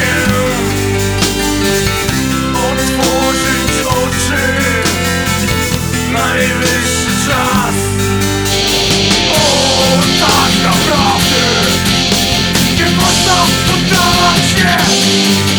się Otworzyć oczy. Najwyższy czas. O, tak naprawdę Nie można poddawać się.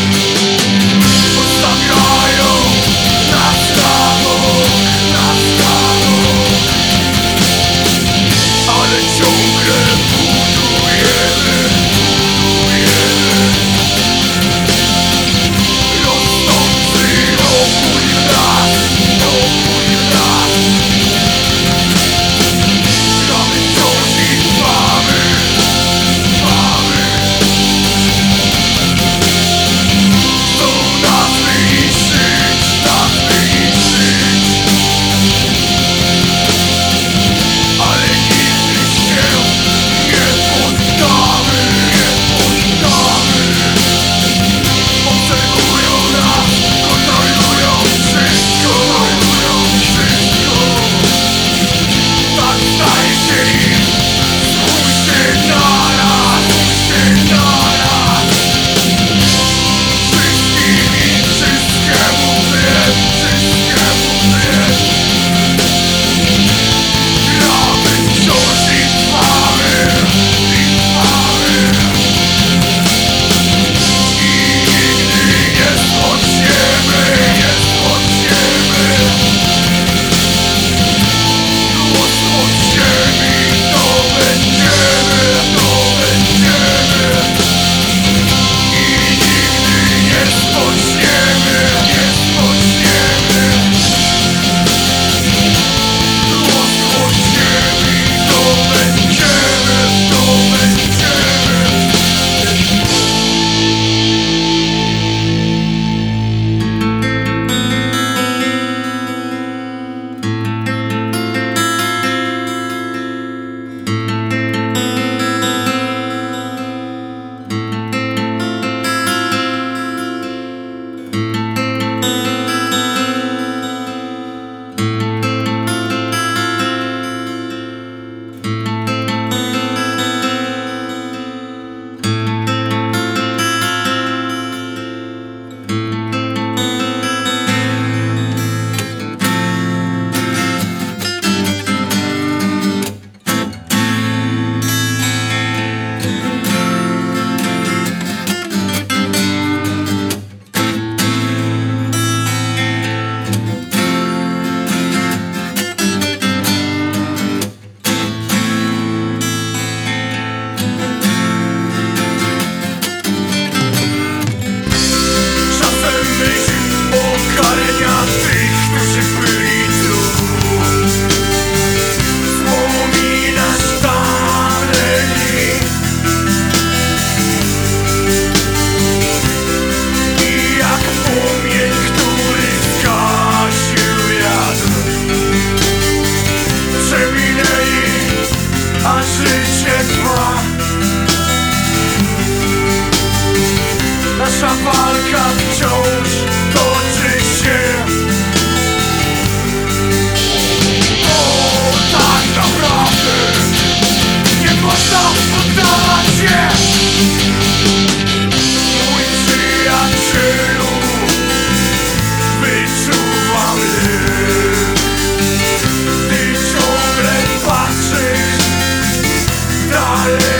Dios.